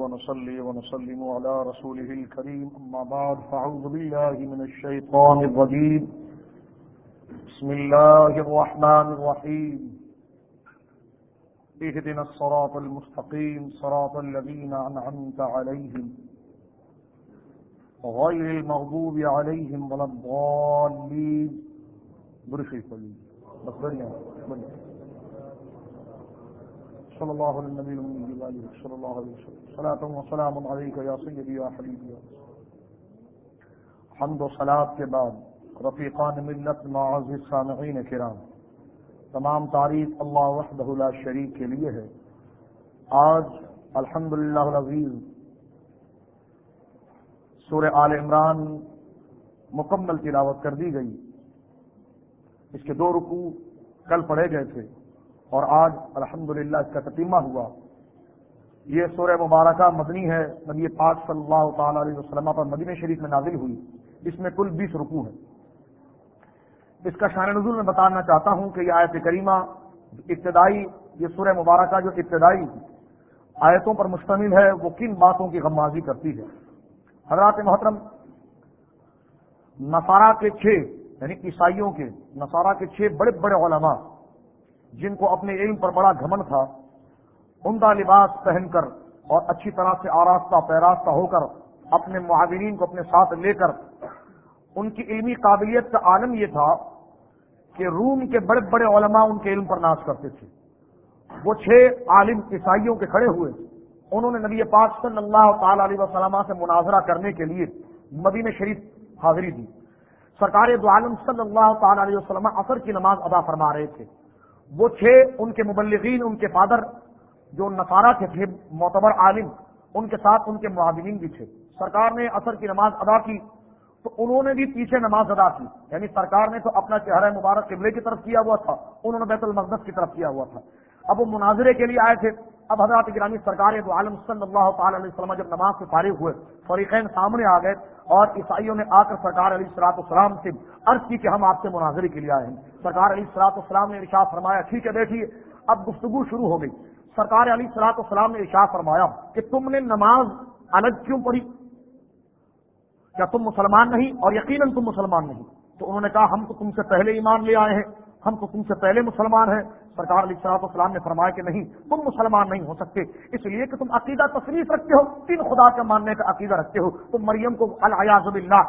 ونصلي ونسلم على رسوله الكريم، أما بعد فعوذ بالله من الشيطان الرجيم. بسم الله الرحمن الرحيم. اهدنا الصراط المستقيم، صراط الذين أنعمت عليهم. غير المغضوب عليهم ولا الضالين. برخي فلي بس بنيا بنيا صلى الله على النبي صلى الله عليه وسلم. صلاة وسلام عليك يا سيدي يا حبيبي حمد و صلاة کے بعد رفیقان ملت معزز سامعین کرام. تمام تعریف اللہ وحدہ لا شریک کے لیے ہے. آج الحمد للہ العزیز سورہ آل عمران مکمل تلاوت کر دی گئی. اس کے دو رکوع کل پڑھے گئے تھے اور آج الحمد اس کا تتیمہ ہوا. یہ سورہ مبارکہ مدنی ہے، نبی پاک صلی اللہ تعالی علیہ وسلم پر مدینہ شریف میں نازل ہوئی۔ اس میں کل بیس رکوع ہے اس کا شان نزول میں بتانا چاہتا ہوں کہ یہ آیت کریمہ ابتدائی، یہ سورہ مبارکہ جو ابتدائی آیتوں پر مشتمل ہے، وہ کن باتوں کی غمازی کرتی ہے؟ حضرات محترم، نصارہ کے چھ یعنی عیسائیوں کے نصارہ کے چھ بڑے بڑے علماء، جن کو اپنے علم پر بڑا گھمن تھا عمدہ لباس پہن کر اور اچھی طرح سے آراستہ پیراستہ ہو کر اپنے معاورین کو اپنے ساتھ لے کر، ان کی علمی قابلیت کا عالم یہ تھا کہ روم کے بڑے بڑے علماء ان کے علم پر ناش کرتے تھے۔ وہ چھ عالم عیسائیوں کے کھڑے ہوئے۔ انہوں نے نبی پاک صلی اللہ تعالی علیہ وسلم سے مناظرہ کرنے کے لیے مدین شریف حاضری دی۔ سرکار دو عالم صلی اللہ تعالی علیہ وسلم اثر کی نماز ادا فرما رہے تھے۔ وہ چھ ان کے مبلغین، ان کے فادر جو نصارہ کے تھے، معتبر عالم، ان کے ساتھ ان کے معاونین بھی تھے۔ سرکار نے اثر کی نماز ادا کی، تو انہوں نے بھی پیچھے نماز ادا کی۔ یعنی سرکار نے تو اپنا چہرہ مبارک قبلے کی طرف کیا ہوا تھا، انہوں نے بیت المقدس کی طرف کیا ہوا تھا۔ اب وہ مناظرے کے لیے آئے تھے۔ اب حضرات گرامی سرکار دو عالم صلی اللہ تعالی علیہ وسلم جب نماز سے فارغ ہوئے، فریقین سامنے آ گئے اور عیسائیوں نے آ کر سرکار علی سلاط السلام سے عرض کی کہ ہم آپ سے مناظرے کے لیے آئے ہیں۔ سرکار علی سلاط السلام نے ارشاد فرمایا، ٹھیک ہے بیٹھیے اب گفتگو شروع ہو گئی۔ سرکار علی سلاط السلام نے ارشاد فرمایا کہ تم نے نماز الگ کیوں پڑھی؟ کیا تم مسلمان نہیں اور یقیناً تم مسلمان نہیں؟ تو انہوں نے کہا، ہم تو تم سے پہلے ایمان لے آئے ہیں، ہم تو تم سے پہلے مسلمان ہیں سرکار علی صلاح السلام نے فرمایا کہ نہیں، تم مسلمان نہیں ہو سکتے، اس لیے کہ تم عقیدہ تصریف رکھتے ہو، تین خدا کے ماننے کا عقیدہ رکھتے ہو۔ تم مریم کو الیاز اللہ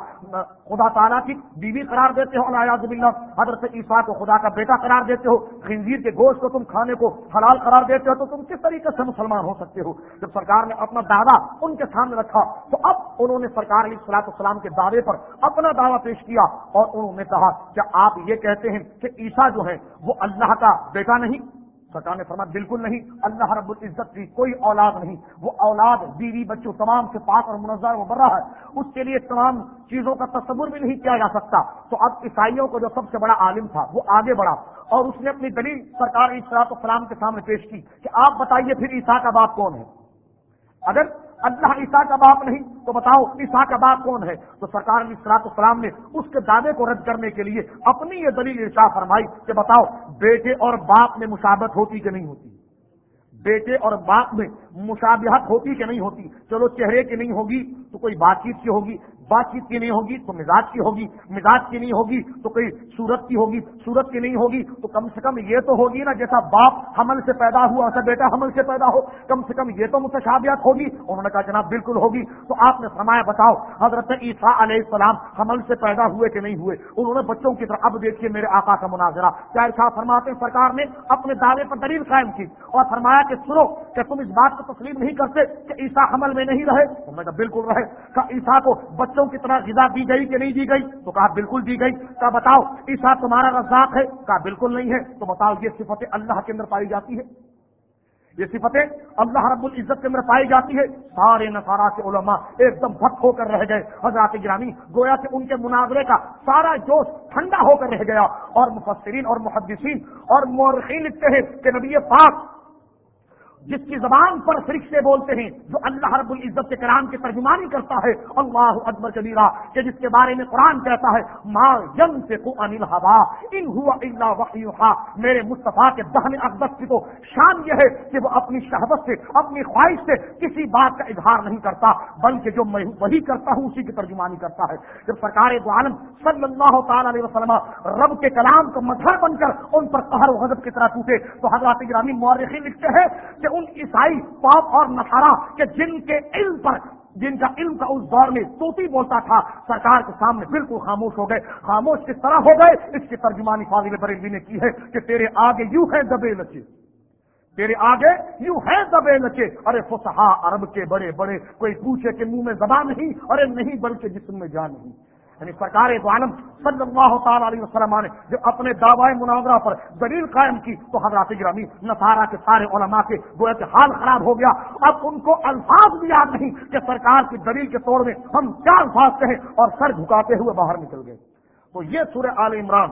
خدا تعالیٰ کی بیوی قرار دیتے ہو الیاز اللہ حضرت عیسیٰ کو خدا کا بیٹا قرار دیتے ہو، خنزیر کے گوشت کو تم کھانے کو حلال قرار دیتے ہو، تو تم کس طریقے سے مسلمان ہو سکتے ہو؟ جب سرکار نے اپنا دعویٰ ان کے سامنے رکھا، تو اب انہوں نے سرکار علی صلاح السلام کے دعوے پر اپنا دعویٰ پیش کیا اور انہوں نے کہا کہ آپ یہ کہتے ہیں کہ عیسیٰ جو ہے وہ اللہ کا بیٹا نہیں۔ سرکار نے فرمایا، بالکل نہیں۔ اللہ رب العزت کی کوئی اولاد نہیں۔ وہ اولاد، بیوی، بچوں تمام سے پاک اور منظر و برا ہے۔ اس کے لیے تمام چیزوں کا تصور بھی نہیں کیا جا سکتا۔ تو اب عیسائیوں کو جو سب سے بڑا عالم تھا، وہ آگے بڑھا۔ اور اس نے اپنی دلیل سرکار اسراط السلام کے سامنے پیش کی کہ آپ بتائیے پھر عیسا کا باپ کون ہے؟ اگر اللہ عیسیٰ کا باپ نہیں، تو بتاؤ عیسیٰ کا باپ کون ہے؟ تو سرکار علی سلاط السلام نے اس کے دعوے کو رد کرنے کے لیے اپنی یہ دلیل ارشا فرمائی کہ بتاؤ بیٹے اور باپ میں مشابت ہوتی کہ نہیں ہوتی؟ بیٹے اور باپ میں مشابہت ہوتی کہ نہیں ہوتی؟ چلو چہرے کی نہیں ہوگی تو کوئی بات چیت کی ہوگی بات چیت کی نہیں ہوگی تو مزاج کی ہوگی، مزاج کی نہیں ہوگی تو کوئی صورت کی ہوگی، صورت کی نہیں ہوگی تو کم سے کم یہ تو ہوگی نا جیسا باپ حمل سے پیدا ہوا ایسا بیٹا حمل سے پیدا ہو، کم سے کم یہ تو متشابیات ہوگی۔ انہوں نے کہا جناب بالکل ہوگی۔ تو آپ نے فرمایا بتاؤ، حضرت عیسیٰ علیہ السلام حمل سے پیدا ہوئے کہ نہیں ہوئے؟ انہوں نے بچوں کی طرح، اب دیکھیے میرے آقا کا مناظرہ کیا ارشاد فرماتے ہیں سرکار نے اپنے دعوے پر دلیل قائم کی اور فرمایا کہ سنو کہ تم اس بات کو تسلیم نہیں کرتے کہ عیسیٰ حمل میں نہیں رہے؟ تو میں بالکل رہے۔ کہ عیسیٰ کو بچوں بچوں کی طرح غذا دی گئی کہ نہیں دی گئی؟ تو کہا بالکل دی گئی۔ کہا بتاؤ عیسا تمہارا رزاق ہے؟ کہا بالکل نہیں ہے۔ تو بتاؤ، یہ صفتیں اللہ کے اندر پائی جاتی ہے؟ یہ صفتیں اللہ رب العزت کے اندر پائی جاتی ہے؟ سارے نسارا کے علماء ایک دم بھک ہو کر رہ گئے۔ حضرات گرامی، گویا کہ ان کے مناظرے کا سارا جوش ٹھنڈا ہو کر رہ گیا۔ اور مفسرین اور محدثین اور مورخین لکھتے ہیں کہ نبی پاک جس کی زبان پر فرشتے بولتے ہیں، جو اللہ رب العزت کے کرام کی ترجمانی کرتا ہے۔ اللہ اکبر کبیرہ کہ جس کے بارے میں قرآن کہتا ہے، ما یم سے کو انل ہوا ان ہوا اللہ وقی میرے مصطفیٰ کے دہن اقدس کی تو شان یہ ہے کہ وہ اپنی شہبت سے، اپنی خواہش سے کسی بات کا اظہار نہیں کرتا، بلکہ جو میں وہی کرتا ہوں، اسی کی ترجمانی کرتا ہے۔ جب سرکار دو عالم صلی اللہ تعالی علیہ وسلم رب کے کلام کو مظہر بن کر ان پر قہر و غضب کی طرح ٹوٹے، تو حضرات گرامی مورخی لکھتے ہیں کہ ان عیسائی پاپ اور نسارا کے جن کے علم پر، جن کا علم کا اس دور میں توتی بولتا تھا، سرکار کے سامنے بالکل خاموش ہو گئے۔ خاموش کس طرح ہو گئے؟ اس کی ترجمانی فاضل بریلوی نے کی ہے کہ تیرے آگے یوں ہے دبے لچے۔ تیرے آگے یوں ہے دبے لچے۔ ارے فسحا عرب کے بڑے بڑے، کوئی پوچھے کہ منہ میں زبان نہیں، ارے نہیں بلکہ جسم میں جان نہیں۔ یعنی سرکار عالم صلی اللہ تعالی علیہ وسلم نے جو اپنے دعوی مناظرہ پر دلیل قائم کی تو حضرات گرامی نصارہ کے سارے علماء کے گویا کہ حال خراب ہو گیا۔ اب ان کو الفاظ بھی یاد نہیں کہ سرکار کی دلیل کے طور میں ہم کیا الفاظ کہیں اور سر جھکاتے ہوئے باہر نکل گئے۔ تو یہ سورہ آل عمران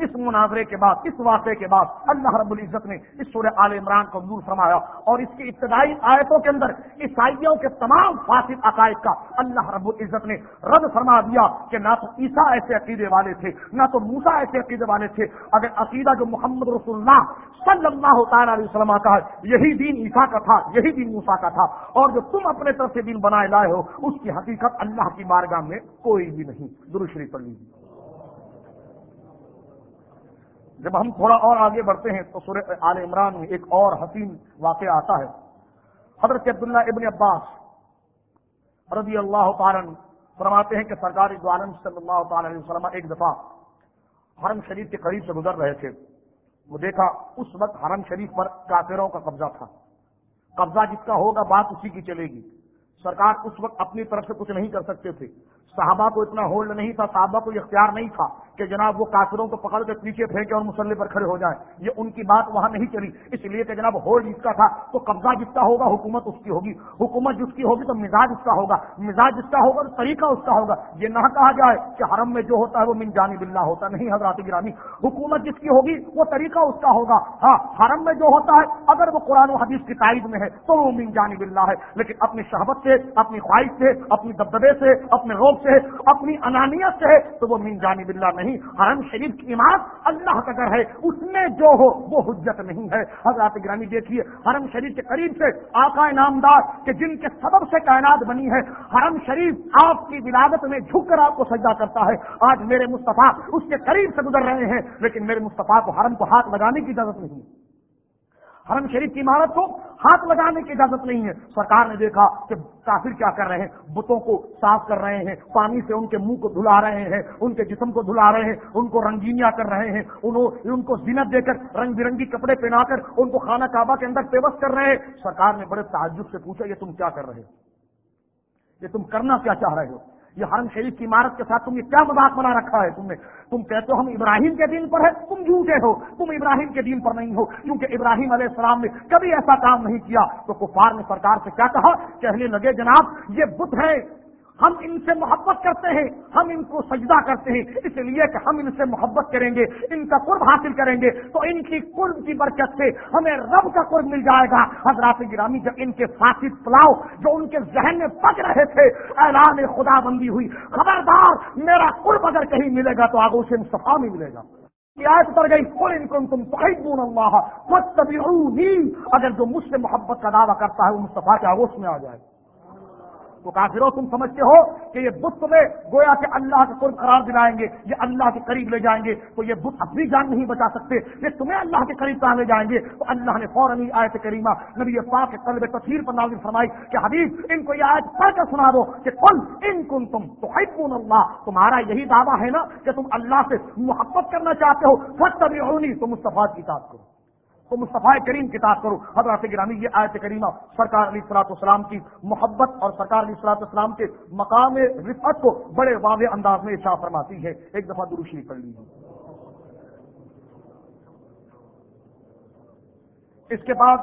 اس مناظرے کے بعد، اس واقعے کے بعد اللہ رب العزت نے اس سورہ عال عمران کو نور فرمایا اور اس کی ابتدائی آیتوں کے اندر عیسائیوں کے تمام فاصل عقائد کا اللہ رب العزت نے رد فرما دیا کہ نہ تو عیسیٰ ایسے عقیدے والے تھے، نہ تو موسا ایسے عقیدے والے تھے۔ اگر عقیدہ جو محمد رسول اللہ صلی اللہ تعالیٰ علیہ وسلم کا ہے، یہی دین عیسیٰ کا تھا، یہی دین موسا کا تھا اور جو تم اپنے طرف سے دین بنائے لائے ہو، اس کی حقیقت اللہ کی مارگاہ میں کوئی بھی نہیں۔ درشری پڑھ لیجیے۔ جب ہم تھوڑا اور آگے بڑھتے ہیں تو سورہ آل عمران میں ایک اور حسین واقعہ آتا ہے۔ حضرت عبداللہ ابن عباس رضی اللہ تعالیٰ فرماتے ہیں کہ سرکاری عالم صلی اللہ تعالی علیہ وسلم ایک دفعہ حرم شریف کے قریب سے گزر رہے تھے۔ وہ دیکھا اس وقت حرم شریف پر کافروں کا قبضہ تھا۔ قبضہ جس کا ہوگا بات اسی کی چلے گی۔ سرکار اس وقت اپنی طرف سے کچھ نہیں کر سکتے تھے۔ صحابہ کو اتنا ہولڈ نہیں تھا، صحابہ کو اختیار نہیں تھا کہ جناب وہ کافروں کو پکڑ کے پیچھے پھینکے اور مسلح پر کھڑے ہو جائیں۔ یہ ان کی بات وہاں نہیں چلی۔ اس لیے کہ جناب ہولڈ جس کا تھا تو قبضہ جس کا ہوگا حکومت اس کی ہوگی۔ حکومت جس کی ہوگی تو مزاج اس کا ہوگا۔ مزاج جس کا ہوگا تو طریقہ اس کا ہوگا۔ یہ نہ کہا جائے کہ حرم میں جو ہوتا ہے وہ من جانی بلّہ ہوتا نہیں حضرات گرانی حکومت جس کی ہوگی وہ طریقہ اس کا ہوگا۔ ہاں حرم میں جو ہوتا ہے، اگر وہ قرآن و حدیث کی تائید میں ہے تو وہ من جانی بلّہ ہے۔ لیکن اپنی شہبت سے، اپنی خواہش سے، اپنی دبدبے سے، اپنے روگ سے، اپنی انانیت سے تو وہ من جانی بلّہ نہیں حرم شریف کی عمارت اللہ کا گھر ہے، اس میں جو ہو، وہ حجت نہیں ہے۔ حضرات گرامی دیکھیے، حرم شریف کے قریب سے آقا نامدار کہ جن کے سبب سے کائنات بنی ہے، حرم شریف آپ کی ولادت میں جھک کر آپ کو سجا کرتا ہے۔ آج میرے مصطفیٰ اس کے قریب سے گزر رہے ہیں، لیکن میرے مصطفیٰ کو حرم کو ہاتھ لگانے کی اجازت نہیں۔ حرم شریف کی عمارت کو ہاتھ لگانے کی اجازت نہیں ہے۔ سرکار نے دیکھا کہ کافر کیا کر رہے ہیں۔ بتوں کو صاف کر رہے ہیں۔ پانی سے ان کے منہ کو دھلا رہے ہیں۔ ان کے جسم کو دھلا رہے ہیں۔ ان کو رنگینیاں کر رہے ہیں۔ ان کو زینت دے کر رنگ برنگی کپڑے پہنا کر ان کو خانہ کعبہ کے اندر پیوس کر رہے ہیں۔ سرکار نے بڑے تعجب سے پوچھا، یہ تم کیا کر رہے ہو؟ یہ تم کرنا کیا چاہ رہے ہو؟ یہ حرم شریف کی عمارت کے ساتھ تم نے کیا مذاق بنا رکھا ہے؟ تم نے تم کہتے ہو ہم ابراہیم کے دین پر ہے تم جھوٹے ہو، تم ابراہیم کے دین پر نہیں ہو، کیونکہ ابراہیم علیہ السلام نے کبھی ایسا کام نہیں کیا۔ تو کفار نے سرکار سے کیا کہا؟ کہنے لگے، جناب، یہ بدھ ہے ہم ان سے محبت کرتے ہیں، ہم ان کو سجدہ کرتے ہیں، اس لیے کہ ہم ان سے محبت کریں گے، ان کا قرب حاصل کریں گے، تو ان کی قرب کی برکت سے ہمیں رب کا قرب مل جائے گا۔ حضرات گرامی، جب ان کے فاسد پلاؤ، جو ان کے ذہن میں پک رہے تھے، اعلان خدا بندی ہوئی، خبردار، میرا قرب اگر کہیں ملے گا تو آگو سے مصطفیٰ میں ملے گا۔ اتر گئی کوئی ان تم اگر جو مجھ سے محبت کا دعویٰ کرتا ہے، وہ مصطفیٰ کے آگوش میں آ جائے۔ تو کافروں تم سمجھتے ہو کہ یہ بت میں گویا کہ اللہ کے قرب قرار دلائیں گے، یہ اللہ کے قریب لے جائیں گے، تو یہ بت اپنی جان نہیں بچا سکتے، یہ تمہیں اللہ کے قریب کہاں لے جائیں گے؟ تو اللہ نے فوراً آیت کریمہ نبی پاک کے قلب تصویر پر نازل فرمائی کہ حبیب، ان کو یہ آیت پڑھ کر سنا دو کہ کل ان کن تم تو اللہ، تمہارا یہی دعویٰ ہے نا کہ تم اللہ سے محبت کرنا چاہتے ہو فٹ تبھی تو مصطفیٰ کی بات کرو۔ تو مصطفیٰ کریم کتاب کرو حضرت گرامی، یہ آیت کریمہ سرکار علی صلاحت السلام کی محبت اور سرکار علی صلاحت السلام کے مقام رفت کو بڑے واضح انداز میں اشاع فرماتی ہے۔ ایک دفعہ دروشی کر لیجیے اس کے بعد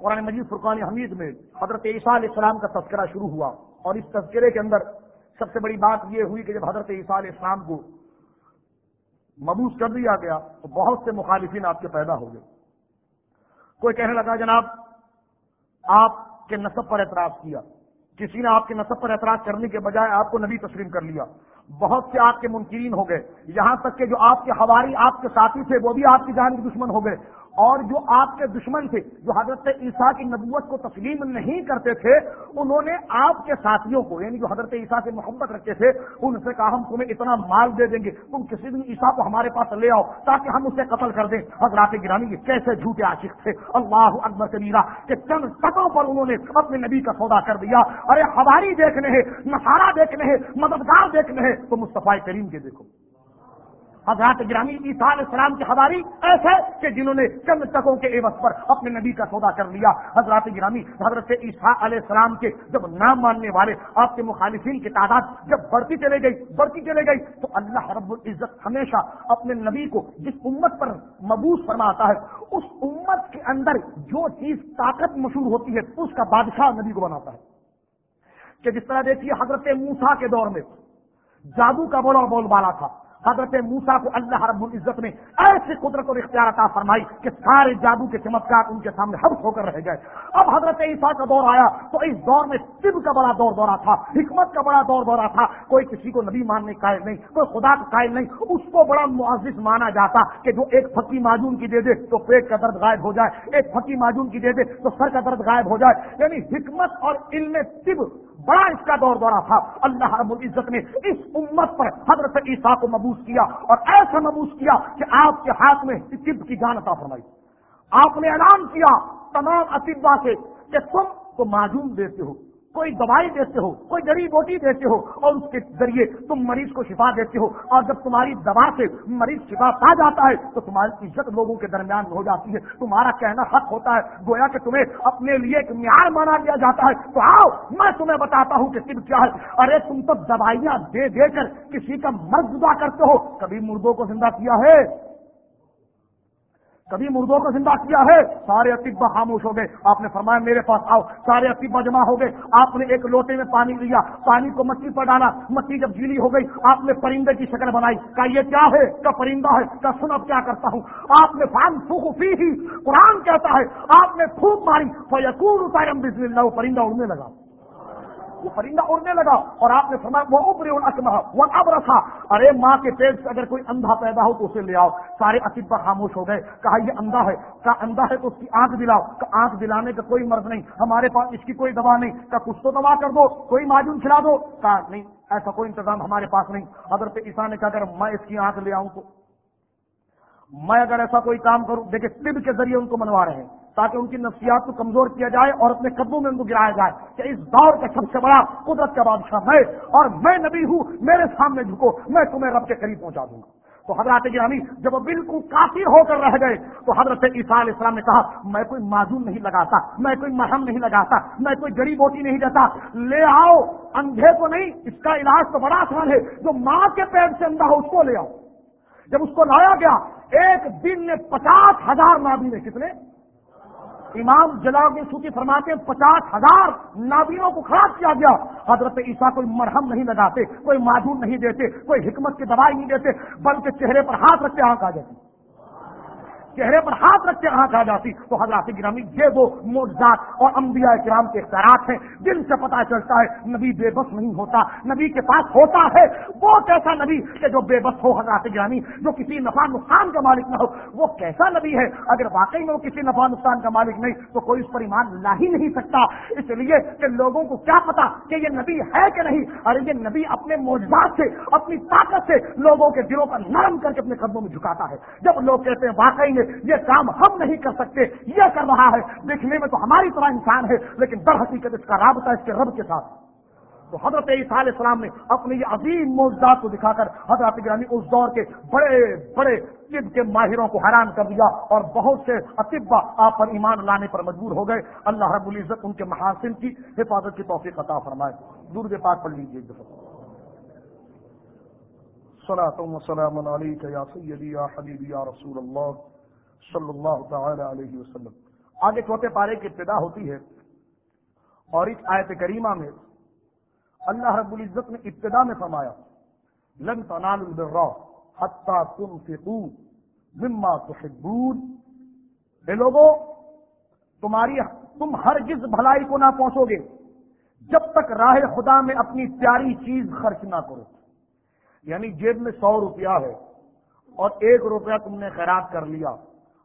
قرآن مجید فرقان حمید میں حضرت عیسیٰ علیہ السلام کا تذکرہ شروع ہوا اور اس تذکرے کے اندر سب سے بڑی بات یہ ہوئی کہ جب حضرت عیسیٰ علیہ السلام کو مبوس کر دیا گیا تو بہت سے مخالفین آپ کے پیدا ہو گئے۔ کوئی کہنے لگا جناب، آپ کے نصب پر اعتراض کیا۔ کسی نے آپ کے نصب پر اعتراض کرنے کے بجائے آپ کو نبی تسلیم کر لیا۔ بہت سے آپ کے منکرین ہو گئے۔ یہاں تک کہ جو آپ کے ہواری آپ کے ساتھی تھے، وہ بھی آپ کی جان کے دشمن ہو گئے۔ اور جو آپ کے دشمن تھے، جو حضرت عیسیٰ کی نبوت کو تسلیم نہیں کرتے تھے، انہوں نے آپ کے ساتھیوں کو یعنی جو حضرت عیسیٰ سے محبت رکھتے تھے، ان سے کہا، ہم تمہیں اتنا مال دے دیں گے، تم کسی دن عیسیٰ کو ہمارے پاس لے آؤ تاکہ ہم اسے قتل کر دیں۔ حضرات گرانی کے کیسے جھوٹے عاشق تھے۔ اللہ اکبر کبیرہ کہ چند قطعوں پر انہوں نے اپنے نبی کا سودا کر دیا۔ ارے ہماری دیکھنے ہیں نسارا دیکھنے ہیں، مددگار دیکھنے ہیں۔ تو مصطفیٰ کریم کے دیکھو۔ حضرات گرامی عیسیٰ علیہ السلام کی حواری ایسے کہ جنہوں نے چند تکوں کے عوض پر اپنے نبی کا سودا کر لیا۔ حضرات گرامی، حضرت عیسیٰ علیہ السلام کے جب نام ماننے والے، آپ کے مخالفین کی تعداد جب بڑھتی چلے گئی، بڑھتی چلے گئی، تو اللہ رب العزت ہمیشہ اپنے نبی کو جس امت پر مبوس فرماتا ہے، اس امت کے اندر جو چیز طاقت مشہور ہوتی ہے، اس کا بادشاہ نبی کو بناتا ہے۔ کہ جس طرح دیکھیے حضرت موسا کے دور میں جادو کا بولا بول بالا تھا۔ حضرت موسا کو اللہ رب العزت نے ایسی قدرت اور اختیار عطا فرمائی کہ سارے جادو کے چمتکار ان کے سامنے حبس ہو کر رہ گئے۔ اب حضرت عیسیٰ کا دور آیا تو اس دور میں طب کا بڑا دور دورہ تھا، حکمت کا بڑا دور دورہ تھا۔ کوئی کسی کو نبی ماننے قائل نہیں، کوئی خدا کا قائل نہیں، اس کو بڑا معزز مانا جاتا کہ جو ایک پھکی معجون کی دے دے تو پیٹ کا درد غائب ہو جائے، ایک پھکی معجون کی دے دے تو سر کا درد غائب ہو جائے۔ یعنی حکمت اور علم طب بڑا اس کا دور دورہ تھا۔ اللہ رب العزت نے اس امت پر حضرت عیسیٰ کو مبوس کیا اور ایسا مبوس کیا کہ آپ کے ہاتھ میں طب کی جان عطا فرمائی۔ آپ نے اعلان کیا تمام اطبا سے کہ تم کو معجوم دیتے ہو۔ کوئی دوائی دیتے ہو، کوئی جڑی بوٹی دیتے ہو اور اس کے ذریعے تم مریض کو شفا دیتے ہو اور جب تمہاری دوا سے مریض شفا پا جاتا ہے تو تمہاری عزت لوگوں کے درمیان ہو جاتی ہے۔ تمہارا کہنا حق ہوتا ہے۔ گویا کہ تمہیں اپنے لیے ایک معیار مانا دیا جاتا ہے۔ تو آؤ، میں تمہیں بتاتا ہوں کہ صرف کیا ہے۔ ارے، تم تو دوائیاں دے دے کر کسی کا مرد جدا کرتے ہو۔ کبھی مردوں کو زندہ کیا ہے؟ کبھی مردوں کو زندہ کیا ہے؟ سارے اطبا خاموش ہو گئے۔ آپ نے فرمایا میرے پاس آؤ۔ سارے اطبا جمع ہو گئے۔ آپ نے ایک لوٹے میں پانی لیا۔ پانی کو مٹی پر ڈالا۔ مٹی جب گیلی ہو گئی، آپ نے پرندے کی شکل بنائی۔ کہا، یہ کیا ہے؟ کیا پرندہ ہے۔ کیا سن، اب کیا کرتا ہوں؟ آپ نے فان پھوک فی ہی قرآن کہتا ہے۔ آپ نے پھوک ماری۔ فیقور اتارم بسم اللہ، وہ پرندہ اڑنے لگا۔ وہ پرندہ اڑنے لگا اور آپ نے فرمایا، وہ اوپری اکمہ، وہ اب رکھا ارے ماں کے پیٹ سے اگر کوئی اندھا پیدا ہو تو اسے لے آؤ۔ سارے اطبا خاموش ہو گئے۔ کہا، یہ اندھا ہے۔ کہا، اندھا ہے تو اس کی آنکھ دلاؤ۔ کہ آنکھ دلانے کا کوئی مرض نہیں۔ ہمارے پاس اس کی کوئی دوا نہیں۔ کہا، کچھ تو دوا کر دو۔ کوئی معجون کھلا دو۔ کہا، نہیں، ایسا کوئی انتظام ہمارے پاس نہیں۔ حضرت عیسیٰ نے کہا، اگر میں اس کی آنکھ لے آؤں تو میں اگر ایسا کوئی کام کروں۔ دیکھیں، طب کے ذریعے ان کو منوا رہے ہیں۔ تاکہ ان کی نفسیات کو کمزور کیا جائے اور اپنے قدموں میں ان کو گرایا جائے کہ اس دور کا سب سے بڑا قدرت کا بادشاہ میں اور میں نبی ہوں، میرے سامنے جھکو، میں تمہیں رب کے قریب پہنچا دوں گا۔ تو حضرت گرامی، جب وہ بالکل کافی ہو کر رہ گئے، تو حضرت عیسیٰ علیہ السلام نے کہا، میں کوئی معذور نہیں لگاتا، میں کوئی مرہم نہیں لگاتا، میں کوئی جڑی بوٹی نہیں دیتا، لے آؤ، اندھے کو نہیں، اس کا علاج تو بڑا آسان ہے، جو ماں کے پیٹ سے اندھا ہو، اس کو لے آؤ۔ جب اس کو لایا گیا، ایک دن میں پچاس ہزار نابی نے کتنے؟ امام جلال سوچی فرماتے پچاس ہزار نابینوں کو خراب کیا گیا۔ حضرت عیسیٰ کوئی مرہم نہیں لگاتے، کوئی معذور نہیں دیتے، کوئی حکمت کی دوائی نہیں دیتے، بلکہ چہرے پر ہاتھ رکھتے آنکھ آ جاتی۔ چہرے پر ہاتھ رکھ کے آنکھ آ جاتی تو حضرات گرامی یہ وہ موجات اور انبیاء کرام کے اختیارات ہیں۔ جن سے پتا چلتا ہے نبی بے بس نہیں ہوتا، نبی کے پاس ہوتا ہے۔ وہ کیسا نبی کہ جو بے بس ہو حضرات گرامی، جو کسی نفع نقصان کا مالک نہ ہو۔ وہ کیسا نبی ہے؟ اگر واقعی میں وہ کسی نفع نقصان کا مالک نہیں تو کوئی اس پر ایمان لا ہی نہیں سکتا۔ اس لیے کہ لوگوں کو کیا پتا کہ یہ نبی ہے کہ نہیں؟ ارے یہ نبی اپنے موجات سے، اپنی طاقت سے لوگوں کے دلوں پر نرم کر کے اپنے قدموں میں جھکاتا ہے۔ جب لوگ کہتے ہیں واقعی میں یہ کام ہم نہیں کر سکتے، یہ کر رہا ہے۔ دیکھنے میں تو ہماری طرح انسان ہے، لیکن در حقیقت اس کا رابطہ اس کے رب کے ساتھ۔ تو حضرت عیسیٰ علیہ السلام نے اپنے یہ عظیم موجودات کو دکھا کر حضرت گرامی اس دور کے بڑے بڑے طب کے ماہروں کو حیران کر دیا اور بہت سے اطبا آپ پر ایمان لانے پر مجبور ہو گئے۔ اللہ رب العزت ان کے محاسن کی حفاظت کی توفیق عطا فرمائے۔ دور کے پاک پڑھ لیجیے ایک دفعہ۔ سلام علیکم یا سیدی یا حبیبی یا رسول اللہ۔ صلی اللہ تعالی علیہ وسلم۔ آگے چوتھے پارے کی ابتدا ہوتی ہے اور اس آیت کریمہ میں اللہ رب العزت نے ابتدا میں فرمایا، لن تنال البر حتى تنفقوا مما تحبون اے لوگوں تمہاری، تم ہر جس بھلائی کو نہ پہنچو گے جب تک راہ خدا میں اپنی پیاری چیز خرچ نہ کرو۔ یعنی جیب میں سو روپیہ ہے اور ایک روپیہ تم نے خیرات کر لیا۔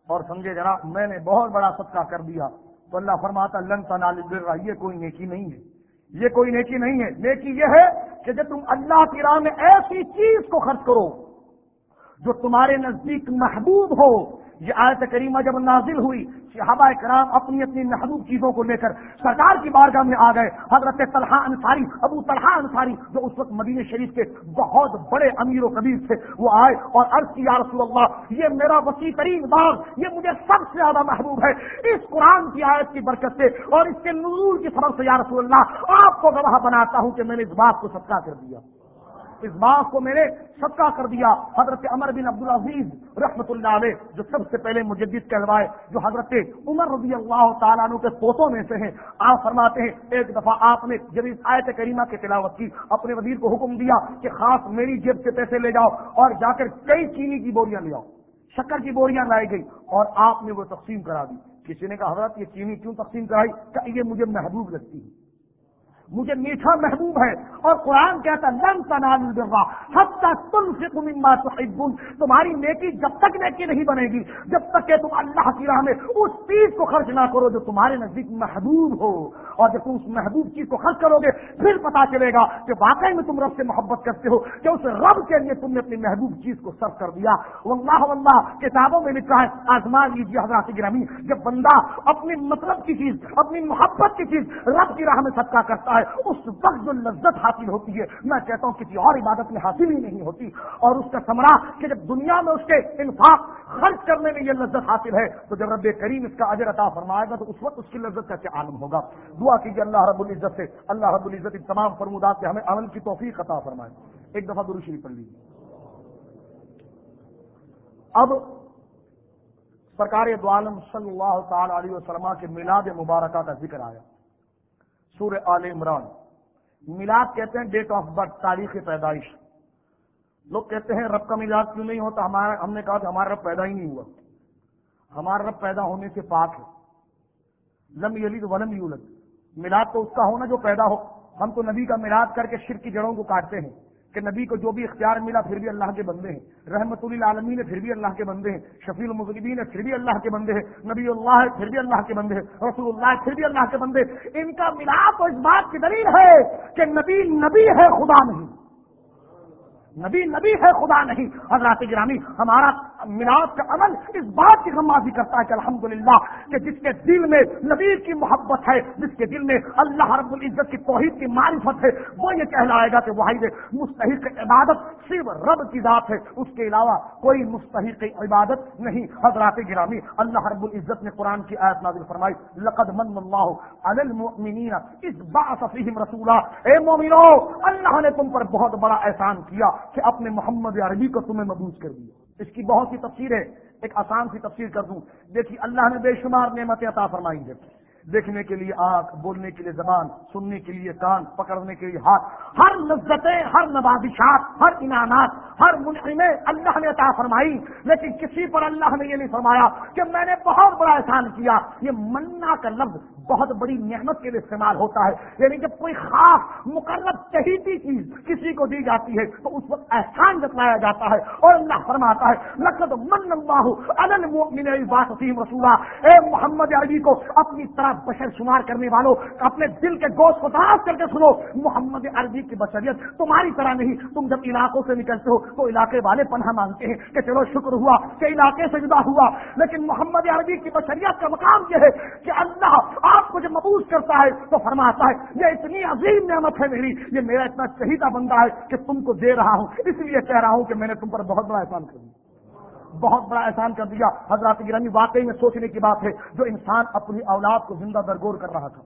اور سمجھے جناب، میں نے بہت بڑا صدقہ کر دیا۔ تو اللہ فرماتا، لن تنال البر. یہ کوئی نیکی نہیں ہے۔ یہ کوئی نیکی نہیں ہے۔ نیکی یہ ہے کہ جب تم اللہ کی راہ میں ایسی چیز کو خرچ کرو جو تمہارے نزدیک محبوب ہو یہ آیت کریمہ جب نازل ہوئی، صحابہ کرام اپنی اپنی محبوب چیزوں کو لے کر سرکار کی بارگاہ میں آ گئے۔ حضرت طلحہ انصاری، ابو طلحہ انصاری، جو اس وقت مدینہ شریف کے بہت بڑے امیر و کبیر تھے، وہ آئے اور عرض کی، یا رسول اللہ، یہ میرا وسیع ترین باغ، یہ مجھے سب سے زیادہ محبوب ہے۔ اس قرآن کی آیت کی برکت سے اور اس کے نزول کی سبب سے، یا رسول اللہ، آپ کو گواہ بناتا ہوں کہ میں نے اس بات کو صدقہ کر دیا۔ اس بات کو میں نے صدقہ کر دیا حضرت عمر بن عبد العزیز رحمت اللہ علیہ، جو سب سے پہلے مجدد کہلوائے، جو حضرت عمر رضی اللہ تعالیٰ عنہ کے پوتوں میں سے ہیں۔ آپ فرماتے ہیں، ایک دفعہ آپ نے جب اس آیت کریمہ کی تلاوت کی، اپنے وزیر کو حکم دیا کہ خاص میری جیب سے پیسے لے جاؤ اور جا کر کئی چینی کی بوریاں لے آؤ۔ شکر کی بوریاں لائی گئی اور آپ نے وہ تقسیم کرا دی۔ کسی نے کہا، حضرت یہ چینی کیوں تقسیم کرائی؟ کہ یہ مجھے محبوب لگتی ہے۔ مجھے میٹھا محبوب ہے اور قرآن کہتا لن تنال البر حتى تنفقوا مما تحبون. تمہاری نیکی جب تک نیکی نہیں بنے گی، جب تک کہ تم اللہ کی راہ میں اس چیز کو خرچ نہ کرو جو تمہارے نزدیک محبوب ہو۔ اور جب تم اس محبوب چیز کو خرچ کرو گے، پھر پتا چلے گا کہ واقعی میں تم رب سے محبت کرتے ہو، کہ اس رب کے لیے تم نے اپنی محبوب چیز کو صرف کر دیا۔ واللہ واللہ، کتابوں میں لکھا ہے، آزمان لیجیے حضرات گرامی، جب بندہ اپنی مطلب کی چیز، اپنی محبت کی چیز رب کی راہ میں صدقہ کرتا ہے، اس وقت جو لذت حاصل ہوتی ہے، میں کہتا ہوں کسی اور عبادت میں حاصل ہی نہیں ہوتی۔ اور اس کا سمرا کہ جب دنیا میں اس کے انفاق خرچ کرنے میں یہ لذت حاصل ہے، تو جب رب کریم اس کا اجر عطا فرمائے گا، تو اس وقت اس کی لذت کا کیا عالم ہوگا؟ دعا کیجیے اللہ رب العزت سے، اللہ رب العزت ان تمام فرمودات سے ہمیں عمل کی توفیق عطا فرمائے۔ ایک دفعہ شریف پڑھ لیجیے۔ اب سرکار دو عالم صلی اللہ تعالی علیہ وسلم کے میلاد مبارکہ کا ذکر آیا۔ سور آل عمران۔ میلاد کہتے ہیں ڈیٹ آف برتھ تاریخ پیدائش۔ لوگ کہتے ہیں رب کا میلاد کیوں نہیں ہوتا؟ ہمارا ہم نے کہا کہ ہمارا رب پیدا ہی نہیں ہوا۔ ہمارا رب پیدا ہونے سے پاک ہے۔ لم یلد ولم یولد۔ میلاد تو اس کا ہونا جو پیدا ہو۔ ہم تو نبی کا میلاد کر کے شرک کی جڑوں کو کاٹتے ہیں۔ کہ نبی کو جو بھی اختیار ملا پھر بھی اللہ کے بندے ہیں۔ رحمت العالمین پھر بھی اللہ کے بندے ہیں۔ شفیع المغربین پھر بھی اللہ کے بندے ہیں۔ نبی اللہ پھر بھی اللہ کے بندے ہیں۔ رسول اللہ پھر بھی اللہ کے بندے ان کا ملاپ اس بات کی دلیل ہے کہ نبی نبی ہے خدا نہیں۔ نبی نبی ہے خدا نہیں۔ حضرات گرامی، ہمارا میلاد کا عمل اس بات کی غمازی کرتا ہے کہ الحمدللہ کہ جس کے دل میں نبی کی محبت ہے، جس کے دل میں اللہ رب العزت کی توحید کی معرفت ہے، وہ یہ کہلائے گا کہ واحد مستحق عبادت صرف رب کی ذات ہے۔ اس کے علاوہ کوئی مستحق عبادت نہیں۔ حضرات گرامی، اللہ رب العزت نے قرآن کی آیت نازل فرمائی، لقد من اللہ علی المؤمنین اس باعث فیہم رسولا۔ اے مومنو، اللہ نے تم پر بہت بڑا احسان کیا کہ اپنے محمد عربی کو تمہیں مبوس کر دیا۔ اس کی بہت سی تفسیر ہے ایک آسان سی تفسیر کر دوں۔ دیکھیے، اللہ نے بے شمار نعمتیں عطا فرمائی ہے دیکھنے کے لیے آنکھ، بولنے کے لیے زبان، سننے کے لیے کان، پکڑنے کے لیے ہاتھ۔ ہر لذتیں، ہر نوازشات، ہر انعامات، ہر منحمیں اللہ نے عطا فرمائی، لیکن کسی پر اللہ نے یہ نہیں فرمایا کہ میں نے بہت بڑا احسان کیا۔ یہ منا کا لفظ بہت بڑی نعمت کے لیے استعمال ہوتا ہے۔ یعنی جب کوئی خاص مقرر چہیتی چیز کسی کو دی جاتی ہے، تو اس وقت احسان جتلایا جاتا ہے اور اللہ فرماتا ہے، لقد من اللہ بات رسولہ اے محمد عربی کو اپنی طرح بشر شمار کرنے والوں، اپنے دل کے گوشت کو تلاش کر کے سنو، محمد عربی کی بشریت تمہاری طرح نہیں۔ تم جب علاقوں سے نکلتے ہو تو علاقے والے پناہ مانگتے ہیں کہ چلو شکر ہوا کہ علاقے سے جدا ہوا۔ لیکن محمد عربی کی بشریت کا مقام یہ ہے کہ اللہ آپ کو جب مبوس کرتا ہے تو فرماتا ہے، یہ اتنی عظیم نعمت ہے میری، یہ میرا اتنا چہیتا بندہ ہے کہ تم کو دے رہا ہوں۔ اس لیے کہہ رہا ہوں کہ میں نے تم پر بہت بڑا احسان کر دیا۔ بہت بڑا احسان کر دیا۔ حضرات گرامی واقعی میں سوچنے کی بات ہے، جو انسان اپنی اولاد کو زندہ درگور کر رہا تھا۔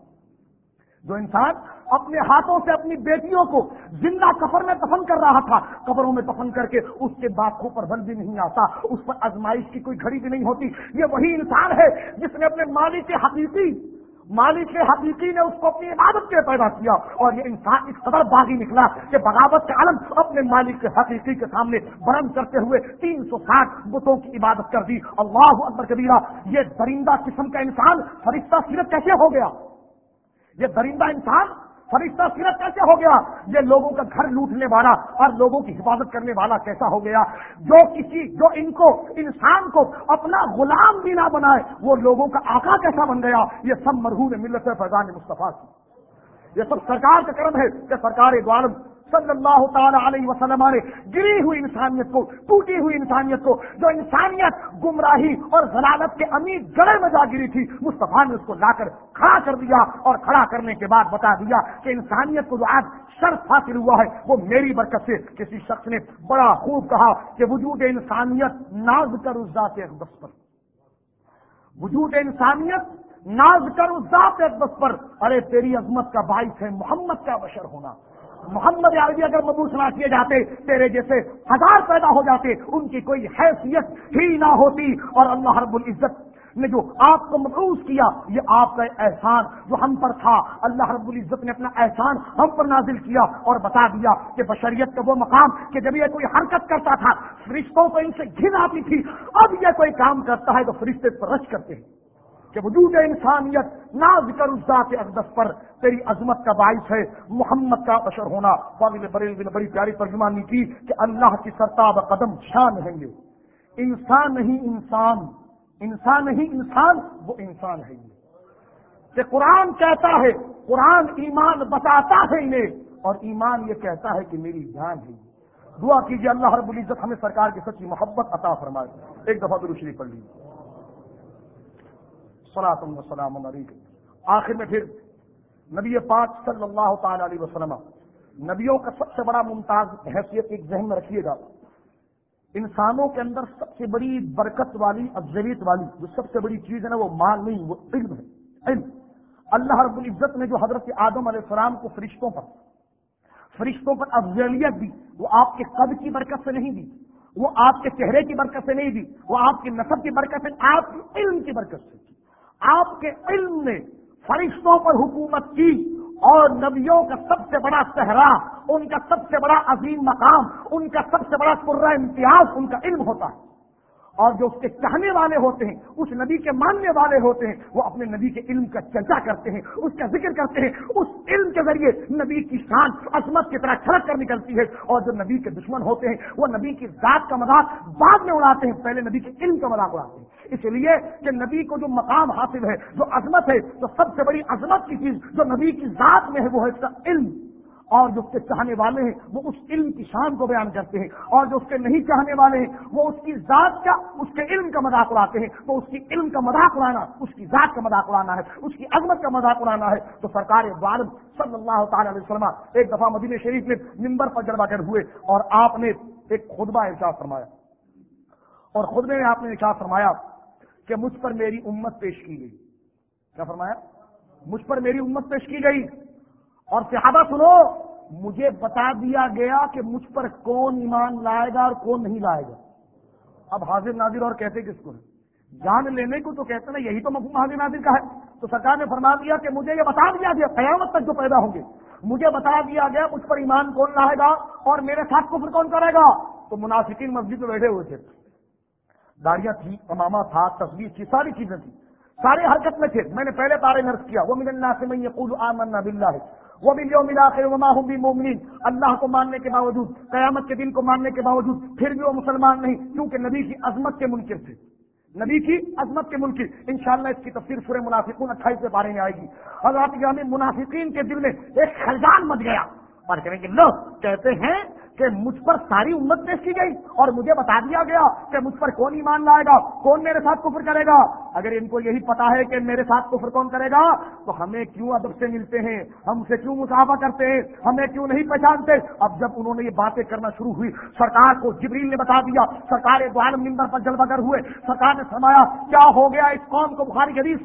جو انسان اپنے ہاتھوں سے اپنی بیٹیوں کو زندہ کفر میں دفن کر رہا تھا، قبروں میں دفن کر کے اس کے باپوں پر بند بھی نہیں آتا، اس پر ازمائش کی کوئی گھڑی بھی نہیں ہوتی۔ یہ وہی انسان ہے جس نے اپنے مالک کے حقیقی مالک حقیقی نے اس کو اپنی عبادت کے پیدا کیا اور یہ انسان اس قدر باغی نکلا کہ بغاوت کا عالم اپنے مالک کے حقیقی کے سامنے برم کرتے ہوئے تین سو ساٹھ بتوں کی عبادت کر دی۔ اللہ اکبر کبیرہ، یہ درندہ قسم کا انسان فرشتہ سیرت کیسے ہو گیا؟ یہ درندہ انسان فرشتہ سیرت کیسے ہو گیا؟ یہ لوگوں کا گھر لوٹنے والا اور لوگوں کی حفاظت کرنے والا کیسا ہو گیا؟ جو کسی جو ان کو انسان کو اپنا غلام بھی نہ بنائے، وہ لوگوں کا آقا کیسا بن گیا؟ یہ سب مرحوم ملت فیضان مصطفیٰ کی۔ یہ سب سرکار کا کرم ہے کہ سرکار دوالم صلی اللہ تعالی علیہ وسلم نے گری ہوئی انسانیت کو، ٹوٹی ہوئی انسانیت کو، جو انسانیت گمراہی اور ضلالت کے امیر گڑے میں جا گری تھی، مصطفیٰ نے اس کو لا کر کھڑا کر دیا اور کھڑا کرنے کے بعد بتا دیا کہ انسانیت کو جو آج شرط حاصل ہوا ہے، وہ میری برکت سے کسی شخص نے بڑا خوب کہا کہ وجود انسانیت ناز کر اس ذات اقدس پر۔ وجود انسانیت ناز کر اس ذات اقدس پر۔ ارے تیری عظمت کا باعث ہے محمد کا بشر ہونا۔ محمد عربی اگر مبوس نہ کیے جاتے، تیرے جیسے ہزار پیدا ہو جاتے، ان کی کوئی حیثیت ہی نہ ہوتی۔ اور اللہ رب العزت نے جو آپ کو مبوس کیا، یہ آپ کا احسان جو ہم پر تھا، اللہ رب العزت نے اپنا احسان ہم پر نازل کیا اور بتا دیا کہ بشریت کا وہ مقام کہ جب یہ کوئی حرکت کرتا تھا، فرشتوں کو ان سے گھن آتی تھی، اب یہ کوئی کام کرتا ہے تو فرشتے پر رش کرتے ہیں۔ کہ وجود انسانیت نہ ذکر اس ذات اقدس پر تیری عظمت کا باعث ہے۔ محمد کا بشر ہونا۔ قابل بریل نے بڑی پیاری ترجمانی کی کہ اللہ کی سرتاب قدم شان ہیں گے انسان نہیں انسان۔ انسان نہیں انسان، وہ انسان ہے یہ۔ کہ قرآن کہتا ہے، قرآن ایمان بتاتا ہے انہیں۔ اور ایمان یہ کہتا ہے کہ میری جان ہے دعا کیجیے اللہ رب العزت ہمیں سرکار کی سچی محبت عطا فرمائے۔ ایک دفعہ دروشری پڑھ لیجیے سلام آخر میں پھر نبی پاک صلی اللہ تعالی علیہ وسلم، نبیوں کا سب سے بڑا ممتاز حیثیت ایک ذہن میں رکھیے گا، انسانوں کے اندر سب سے بڑی برکت والی، افضلیت والی جو سب سے بڑی چیز ہے نا، وہ مال نہیں، وہ علم ہے، علم۔ اللہ رب العزت نے جو حضرت آدم علیہ السلام کو فرشتوں پر فرشتوں پر افضلیت دی، وہ آپ کے قد کی برکت سے نہیں دی، وہ آپ کے چہرے کی برکت سے نہیں دی، وہ آپ کی نصب کی برکت سے، آپ کی علم کی برکت سے۔ دی آپ کے علم نے فرشتوں پر حکومت کی اور نبیوں کا سب سے بڑا صحرا، ان کا سب سے بڑا عظیم مقام، ان کا سب سے بڑا قرہ امتیاز، ان کا علم ہوتا ہے۔ اور جو اس کے چاہنے والے ہوتے ہیں، اس نبی کے ماننے والے ہوتے ہیں، وہ اپنے نبی کے علم کا چرچا کرتے ہیں، اس کا ذکر کرتے ہیں۔ اس علم کے ذریعے نبی کی شان عظمت کی طرح چھڑک کر نکلتی ہے۔ اور جو نبی کے دشمن ہوتے ہیں، وہ نبی کی ذات کا مذاق بعد میں اڑاتے ہیں، پہلے نبی کے علم کا مذاق اڑاتے ہیں۔ اس لیے کہ نبی کو جو مقام حاصل ہے، جو عظمت ہے تو سب سے بڑی عظمت کی چیز، جو نبی کی ذات میں ہے، وہ ہے اس کا علم۔ اور جو اس کے چاہنے والے ہیں وہ اس علم کی شان کو بیان کرتے ہیں اور جو اس کے نہیں چاہنے والے ہیں وہ اس کی ذات کا اس کے علم کا مذاق اڑاتے ہیں تو اس کی علم کا مذاق اڑانا اس کی ذات کا مذاق اڑانا ہے اس کی عظمت کا مذاق اڑانا ہے تو سرکار غالب صلی اللہ تعالی علیہ وسلم ایک دفعہ مدینہ شریف میں ممبر پر جڑوا کر ہوئے اور آپ نے ایک خطبہ ارشاد فرمایا اور خطبے میں آپ نے ارشاد فرمایا کہ مجھ پر میری امت پیش کی گئی۔ کیا فرمایا؟ مجھ پر میری امت پیش کی گئی۔ اور صحابہ سنو، مجھے بتا دیا گیا کہ مجھ پر کون ایمان لائے گا اور کون نہیں لائے گا۔ اب حاضر ناظر اور کہتے کس کو جان لینے کو تو کہتے نا یہی تو مفہوم حاضر ناظر کا ہے۔ تو سرکار نے فرما دیا کہ مجھے یہ بتا دیا گیا، قیامت تک جو پیدا ہوں گے، مجھے بتا دیا گیا مجھ پر ایمان کون لائے گا اور میرے ساتھ کفر کون کرے گا۔ تو منافقین مسجد میں بیٹھے ہوئے تھے۔ داڑیاں تھی اماما تھا تصویر تھی، ساری چیزیں تھیں۔ سارے حرکت میں تھے۔ میں نے پہلے تارے نرس کیا وہ ملنا سے میں یہ آمنا بلّہ ہے وہ بھی جو ملا کر وما ہوں بھی مومنین اللہ کو ماننے کے باوجود، قیامت کے دن کو ماننے کے باوجود، پھر بھی وہ مسلمان نہیں، کیونکہ نبی کی عظمت کے منکر تھے۔ نبی کی عظمت کے منکر۔ انشاءاللہ اس کی تفسیر سورہ منافقون اٹھائیس کے بارے میں آئے گی۔ حضرات گرامی منافقین کے دل میں ایک خلجان مچ گیا۔ اور کہیں گے، لو، کہتے ہیں کہ مجھ پر ساری امت پیش کی گئی اور مجھے بتا دیا گیا کہ مجھ پر کون ایمان لائے گا، کون میرے ساتھ کفر کرے گا۔ اگر ان کو یہی پتا ہے کہ میرے ساتھ کفر کون کرے گا، تو ہمیں کیوں ادب سے ملتے ہیں؟ ہم سے کیوں مسافہ کرتے ہیں؟ ہمیں کیوں نہیں پہچانتے؟ اب جب انہوں نے یہ باتیں کرنا شروع ہوئی، سرکار کو جبریل نے بتا دیا، سرکار دوال ممبر پر جل بگر ہوئے۔ سرکار نے فرمایا، کیا ہو گیا اس قوم کو بخاری حدیث؟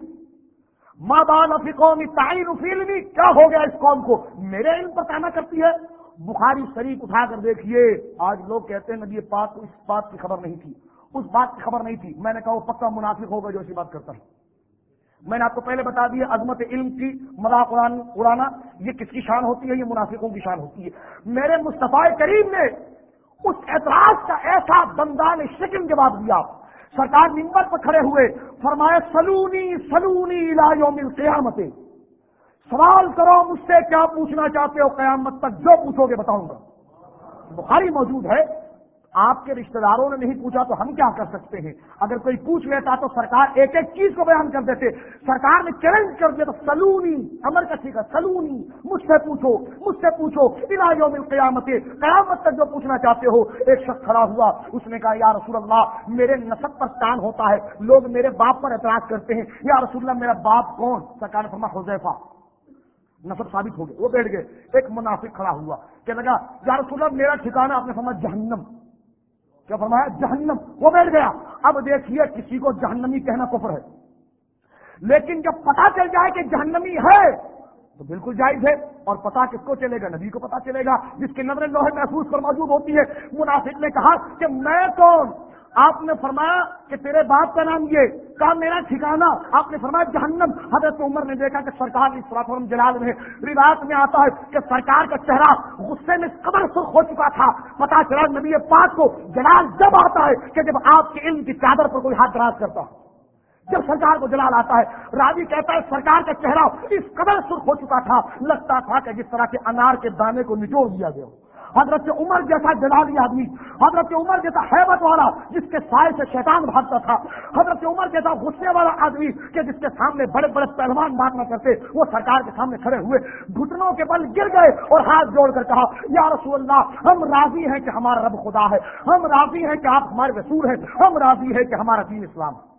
ماں بال افی قومی تعین فیلمی کیا ہو گیا اس قوم کو؟ میرے علم پر کہنا کرتی ہے۔ بخاری شریف اٹھا کر دیکھیے۔ آج لوگ کہتے ہیں، نبی پاک کو اس بات کی خبر نہیں تھی۔ اس بات کی خبر نہیں تھی۔ میں نے کہا وہ پکا منافق ہوگا جو ایسی بات کرتا ہے۔ میں نے آپ کو پہلے بتا دیا، عظمت علم کی مذاق اڑانا یہ کس کی شان ہوتی ہے؟ یہ منافقوں کی شان ہوتی ہے۔ میرے مصطفیٰ کریم نے اس اعتراض کا ایسا دمدان شکم جواب دیا۔ سرکار نمبر پر کھڑے ہوئے، فرمایا، سلونی سلونی یوم القیامت۔ سوال کرو مجھ سے کیا پوچھنا چاہتے ہو قیامت تک؟ جو پوچھو گے بتاؤں گا۔ بخاری موجود ہے۔ آپ کے رشتہ داروں نے نہیں پوچھا تو ہم کیا کر سکتے ہیں؟ اگر کوئی پوچھ لیتا تو سرکار ایک ایک چیز کو بیان کر دیتے۔ سرکار نے چیلنج کر دیا تو سلونی امر کا ٹھیک ہے، سلونی۔ مجھ سے پوچھو، مجھ سے پوچھو۔ علاجوں میں قیامت قیامت تک جو پوچھنا چاہتے ہو، ایک شخص کھڑا ہوا، اس نے کہا، یا رسول اللہ، میرے نسب پر تان ہوتا ہے۔ لوگ میرے باپ پر اعتراض کرتے ہیں۔ یا رسول اللہ، میرا باپ کون؟ سرکار نے فرما حذیفہ۔ نصب ثابت ہو گئے۔ وہ بیٹھ گئے۔ ایک منافق کھڑا ہوا کہ لگا، یا رسول اللہ، میرا ٹھکانا آپ نے سمجھ جہنم۔ کیا فرمایا؟ جہنم۔ وہ بیٹھ گیا۔ اب دیکھیے، کسی کو جہنمی کہنا کفر ہے۔ لیکن جب پتا چل جائے کہ جہنمی ہے، تو بالکل جائز ہے۔ اور پتا کس کو چلے گا؟ نبی کو پتا چلے گا، جس کی نظر لوہے محفوظ پر موجود ہوتی ہے۔ منافق نے کہا کہ میں کون؟ آپ نے فرمایا کہ تیرے باپ کا نام یہ کہا میرا ٹھکانا آپ نے فرمایا جہنم۔ حضرت عمر نے دیکھا کہ سرکار اس فرم جلال میں روایت میں آتا ہے کہ سرکار کا چہرہ غصے میں قبر سرخ ہو چکا تھا۔ پتا چلا نبی پاک کو جلال جب آتا ہے کہ جب آپ کے علم کی چادر پر کوئی ہاتھ دراز کرتا جب سرکار کو جلال آتا ہے راجی کہتا ہے سرکار کا چہرہ اس قدر سرخ ہو چکا تھا۔ لگتا تھا کہ جس طرح کے انار کے دانے کو نچوڑ دیا گیا حضرت عمر جیسا جلالی آدمی، حضرت عمر جیسا حیبت والا جس کے سائے سے شیطان بھاگتا تھا، حضرت عمر جیسا غصے والا آدمی کہ جس کے سامنے بڑے بڑے پہلوان بات نہ کرتے وہ سرکار کے سامنے کھڑے ہوئے، گھٹنوں کے بل گر گئے اور ہاتھ جوڑ کر کہا، یا رسول اللہ، ہم راضی ہیں کہ ہمارا رب خدا ہے، ہم راضی ہیں کہ آپ ہمارے رسول ہیں، ہم راضی ہیں کہ ہمارا دین اسلام ہے.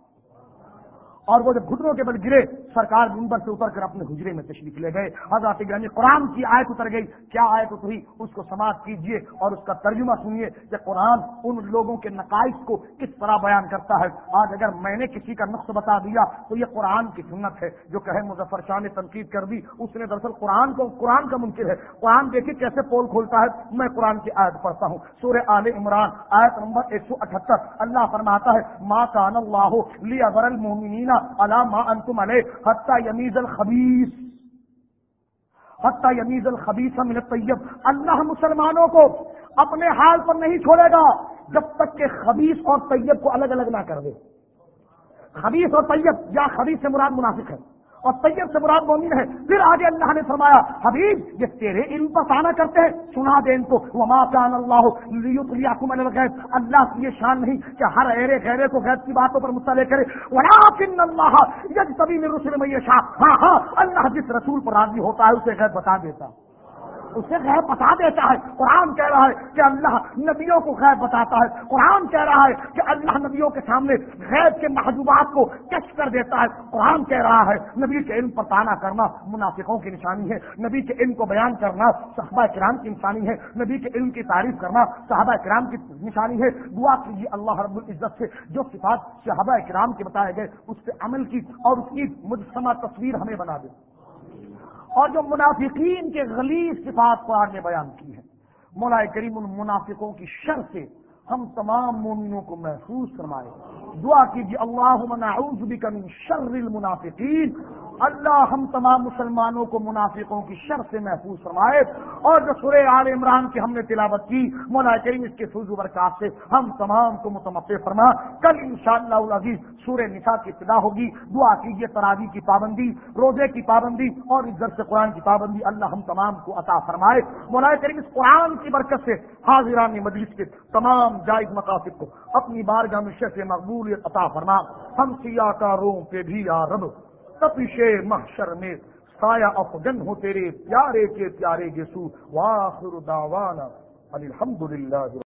اور وہ جب گھٹنوں کے بل گرے، سرکار ممبر سے اتر کر اپنے حجرے میں تشریف لے گئے۔ حضرت گرانی قرآن کی آیت اتر گئی۔ کیا آیت اتری؟ اس کو سماعت کیجیے اور اس کا ترجمہ سنیے کہ قرآن ان لوگوں کے نقائص کو کس طرح بیان کرتا ہے۔ آج اگر میں نے کسی کا نقص بتا دیا تو یہ قرآن کی سنت ہے جو کہے مظفر شاہ نے تنقید کر دی۔ اس نے دراصل قرآن کو، قرآن کا منکر ہے۔ قرآن دیکھیے کیسے پول کھولتا ہے۔ میں قرآن کی آیت پڑھتا ہوں۔ سورہ آل عمران، آیت نمبر ایک سو اٹھہتر۔ اللہ فرماتا ہے ماں کان اللہ لی ابر المومنین علامہ انتم علیہ حتیٰ یمیز الخبیس حتیٰ یمیز الخبیس من الطیب اللہ مسلمانوں کو اپنے حال پر نہیں چھوڑے گا جب تک کہ خبیص اور طیب کو الگ الگ نہ کر دے۔ خبیص اور طیب یا خبیص سے مراد منافق ہے۔ اور طیب سے مراد مومن ہے۔ پھر آگے اللہ نے فرمایا، حبیب، یہ تیرے علم پر سانا کرتے ہیں۔ سنا دے ان کو۔ وما کان اللہ الغیب۔ اللہ کی یہ شان نہیں کہ ہر ایرے غیرے کو غیب کی باتوں پر مطلع کرے۔ ولیکن اللہ یج تبھی میں رسول میں یہ شاہ ہاں ہاں اللہ جس رسول پر راضی ہوتا ہے، اسے غیب بتا دیتا۔ اسے غیر بتا دیتا ہے۔ قرآن کہہ رہا ہے کہ اللہ نبیوں کو غیر بتاتا ہے۔ قرآن کہہ رہا ہے کہ اللہ نبیوں کے سامنے غیر کے محجوبات کو کش کر دیتا ہے۔ قرآن کہہ رہا ہے، نبی کے علم پر تانا کرنا منافقوں کی نشانی ہے۔ نبی کے علم کو بیان کرنا صحابہ کرام کی نشانی ہے۔ نبی کے علم کی تعریف کرنا صحابہ کرام کی نشانی ہے۔ دعا کیجیے اللہ رب العزت سے، جو صفات صحابہ کرام کے بتائے گئے، اس پہ عمل کی اور اس کی مجسمہ تصویر ہمیں بنا دے۔ اور جو منافقین کے غلیظ صفات کو نے بیان کی ہے مولا کریم ان منافقوں کی شر سے ہم تمام مومنوں کو محفوظ فرمائے۔ دعا کیجیے اللہ نعوذ بک من شر المنافقین۔ اللہ ہم تمام مسلمانوں کو منافقوں کی شر سے محفوظ فرمائے اور جو سورہ عال عمران کی ہم نے تلاوت کی مولا کریم اس کے فضو برکات سے ہم تمام کو متمفع فرما۔ کل انشاءاللہ العزیز سورہ نساء کی ابتدا ہوگی۔ دعا کیجیے تراوی کی پابندی، روزے کی پابندی اور اس درس قرآن کی پابندی اللہ ہم تمام کو عطا فرمائے۔ مولا کریم اس قرآن کی برکت سے حاضران مجلس کے تمام جائز مقاصد کو اپنی بارگاہ میں شیخ مقبولیت عطا فرما۔ ہم سیاہ کاروں پہ بھی یا رب۔ تپش محشر میں سایہ افغن ہو تیرے پیارے کے پیارے گیسو واخر دعوانا الحمد للہ